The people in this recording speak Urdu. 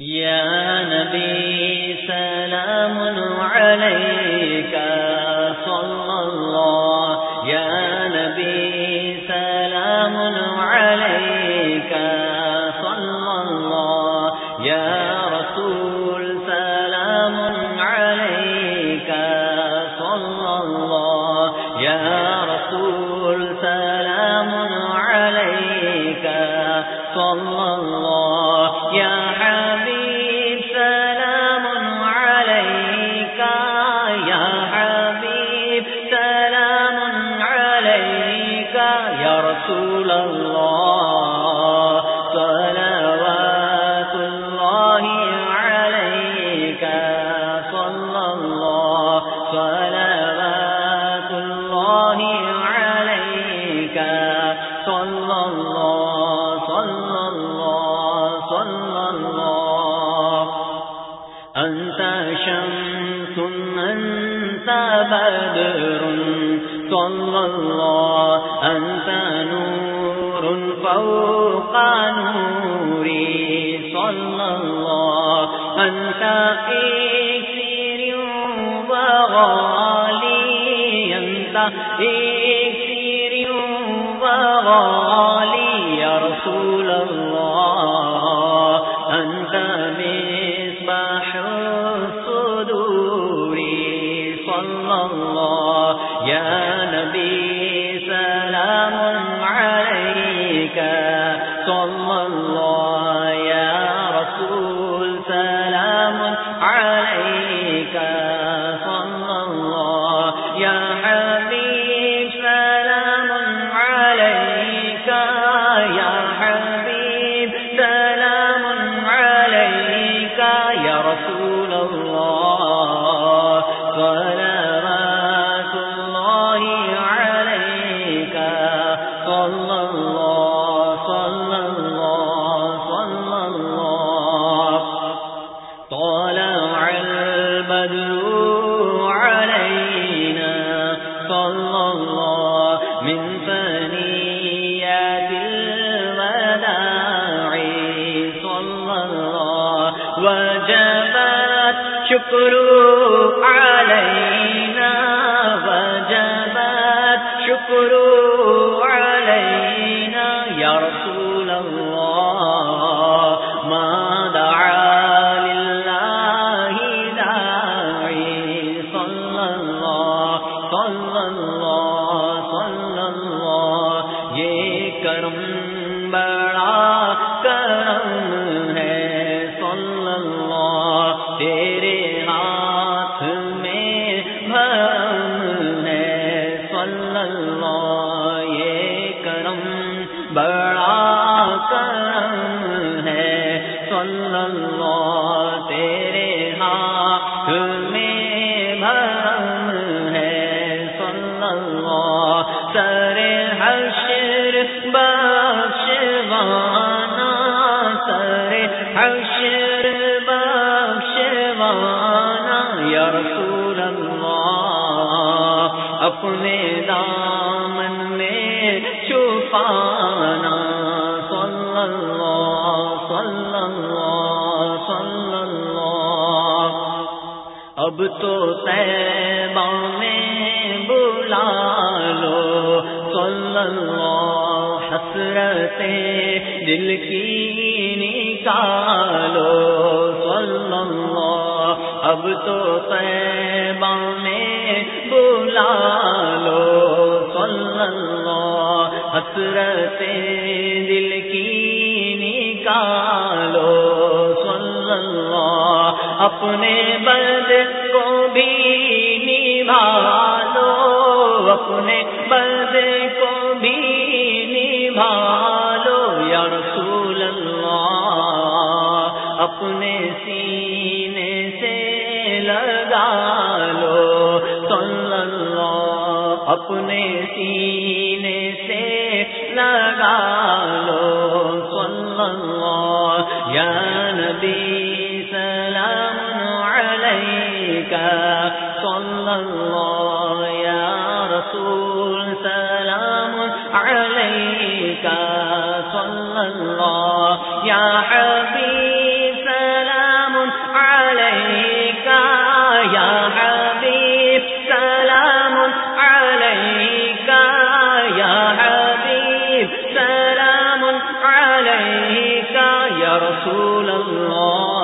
يا نبي سلام عليك صلى الله. يا نبي سلام عليك صلى الله. يا رسول سلام عليك صلى الله. يا صلى الله صلى الله صلى الله أنت شمس أنت بدر صلى الله أنت نور فوق نوري صلى الله أنت إكسير وغالي أنت إكسير وغالي رسول الله شکرو علیہ بڑا کرم ہے۔ صلی اللہ تیرے ہاتھ میں بھرم ہے۔ صلی اللہ سر حشر بخشوانا، سر حشر بخشوانا۔ یا رسول اللہ اپنے دامن میں چھپانا اب تو تیبہ میں بلا لو۔ صلی اللہ حسرتیں دل کی نکالو۔ صلی اللہ اب تو تیبہ میں بلا لو۔ صلی اللہ حسرتیں دل کی نکالو۔ صلی اللہ اپنے اپنے سینے سے لگا لو صلی اللہ اپنے سینے سے لگا لو صلی اللہ یا نبی سلام علیکہ صلی اللہ یا رسول سلام علیکہ صلی اللہ یا حبیب عليك يا رسول الله